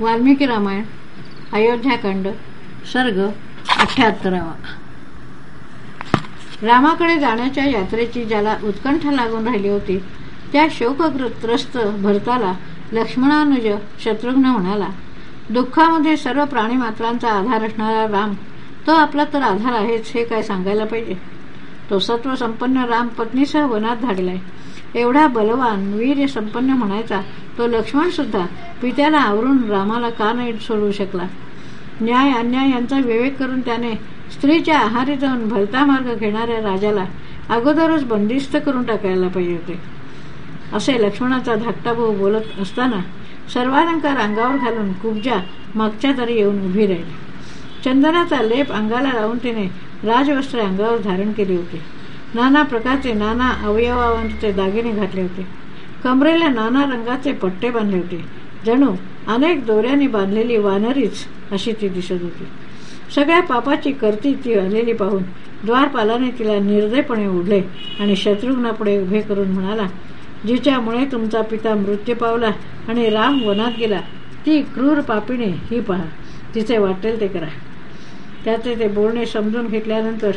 वाल्मिकी रामायण अयोध्याकांड सर्ग अठ्याहत्तरावा. रामाकडे जाण्याच्या यात्रेची ज्याला उत्कंठा लागून राहिली होती त्या शोकग्रस्त भरताला लक्ष्मणानुज शत्रुघ्न म्हणाला दुःखामध्ये सर्व प्राणीमात्रांचा आधार असणारा राम तो आपला तर आधार आहेच हे काय सांगायला पाहिजे? तो सत्व संपन्न राम पत्नीसह वनात धाडलाय. एवढा बलवान वीर संपन्न म्हणायचा तो लक्ष्मण सुद्धा पित्याला आवरून रामाला का नाही सोडवू शकला? न्याय अन्याय यांचा विवेक करून त्याने स्त्रीच्या आहारी जाऊन भलता मार्ग घेणाऱ्या राजाला अगोदरच बंदिस्त करून टाकायला पाहिजे होते. असे लक्ष्मणाचा धाकटा भाऊ बोलत असताना सर्वालंकार अंगावर घालून कुबजा मागच्या तरी येऊन उभी राहिली. चंदनाचा लेप अंगाला लावून तिने राजवस्त्र अंगावर धारण केले होते. नाना प्रकारचे नाना अवयवांचे दागिने घातले होते. कमरेला नाना रंगाचे पट्टे बांधले होते. जणू अनेक दोऱ्याने बांधलेली वानरीच अशी ती दिसत होती. सगळ्या पापाची करती ती आलेली पाहून द्वारपालाने तिला निर्दयपणे उडले आणि शत्रुघ्नापुढे उभे करून म्हणाला जिच्यामुळे तुमचा पिता मृत्यू पावला आणि राम वनात गेला ती क्रूर पापिणे ही पहा तिचे वाटेल ते करा. त्याचे ते बोलणे समजून घेतल्यानंतर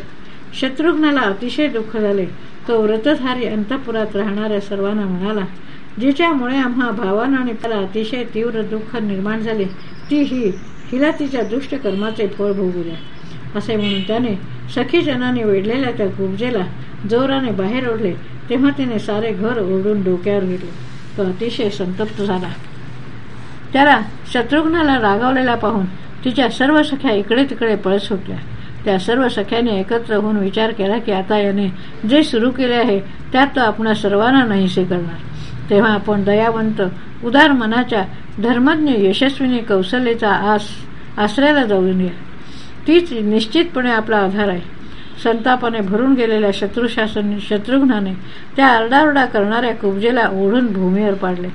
शत्रुघ्नाला अतिशय दुःख झाले. तो व्रतधारी अंतपुरात राहणाऱ्या सर्वांना म्हणाला जिच्यामुळे आम्हा भावानं आणि त्याला अतिशय तीव्र दुःख निर्माण झाले ती ही हिला तिच्या दुष्ट कर्माचे फळ भोगू द्या. असे म्हणून त्याने सखीजनाने वेढलेल्या त्या गुबजेला जोराने बाहेर ओढले. तेव्हा तिने सारे घर ओढून डोक्यावर घेतले. तो अतिशय संतप्त झाला. त्याला शत्रुघ्नाला रागावलेला पाहून तिच्या सर्व सख्या इकडे तिकडे पळत सुटल्या. त्या सर्व सख्याने एकत्र होऊन विचार केला की आता याने जे सुरू केले आहे त्यात तो आपण सर्वांना नाहीसे करणार. तेव्हा आपण दयावंत उदार मनाच्या धर्मज्ञ यशस्वीने कौशल्याचा आस आश्रयाला जाऊन या तीच निश्चितपणे आपला आधार आहे. संतापाने भरून गेलेल्या शत्रुशासन शत्रुघ्नाने त्या आरडाओरडा करणाऱ्या कुबजेला ओढून भूमीवर पाडले.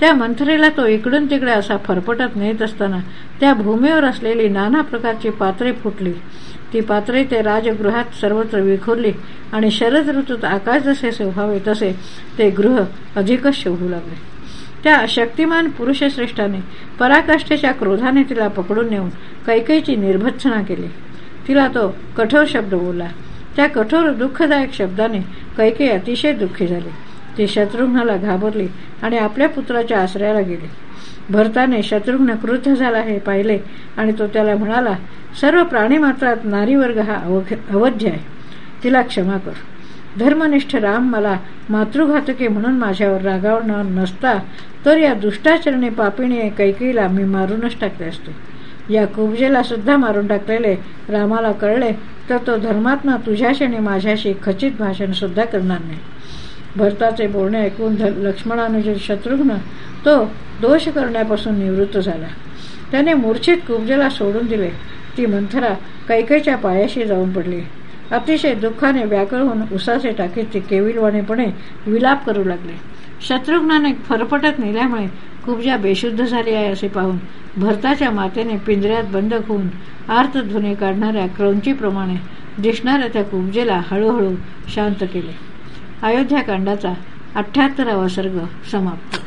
त्या मंथरेला तो इकडून तिकडे असा फरफटत नेत असताना त्या भूमीवर असलेली नाना प्रकारची पात्रे फुटली. ती पात्रे ते राजगृहात सर्वत्र विखुरली आणि शरद ऋतूत आकाश जसे शोभावे तसे ते गृह अधिकच शोभू लागले. त्या शक्तिमान पुरुषश्रेष्ठाने पराकाष्ठेच्या क्रोधाने तिला पकडून नेऊन कैकेची निर्भत्सना केली. तिला तो कठोर शब्द बोलला. त्या कठोर दुःखदायक शब्दाने कैके अतिशय दुःखी झाली. ती शत्रुघ्नाला घाबरली आणि आपल्या पुत्राच्या आश्रयाला गेली. भरताने शत्रुघ्न क्रुद्ध झाला हे पाहिले आणि तो त्याला म्हणाला सर्व प्राणीमात्रात नारीवर्ग हा अवध्य आहे. तिला क्षमा कर. धर्मनिष्ठ राम मला मातृघातके म्हणून माझ्यावर रागावणार नसता तर या दुष्टाचरणे पापिणी कैकीला मी मारूनच टाकले असते. या कुबजेला सुद्धा मारून टाकलेले रामाला कळले तर तो धर्मात्मा तुझ्याशी आणि माझ्याशी खचित भाषण सुद्धा करणार नाही. भरताचे बोलणे ऐकून लक्ष्मणानुजे शत्रुघ्न तो दोष करण्यापासून निवृत्त झाला. त्याने मूर्छित कुबजेला सोडून दिले. ती मंथरा कैकेच्या पायाशी जाऊन पडली. अतिशय दुःखाने व्याकळ होऊन उसाचे टाकीत ती केविलवाणेपणे विलाप करू लागले. शत्रुघ्नाने फरफटत नेल्यामुळे कुबजा बेशुद्ध झाली आहे असे पाहून भरताच्या मातेने पिंजऱ्यात बंद होऊन आर्तध्वनी काढणाऱ्या क्रौंचीप्रमाणे दिसणाऱ्या त्या कुबजेला हळूहळू शांत केले. अयोध्याकांडाचा अठ्ठ्याहत्तरावा सर्ग समाप्त.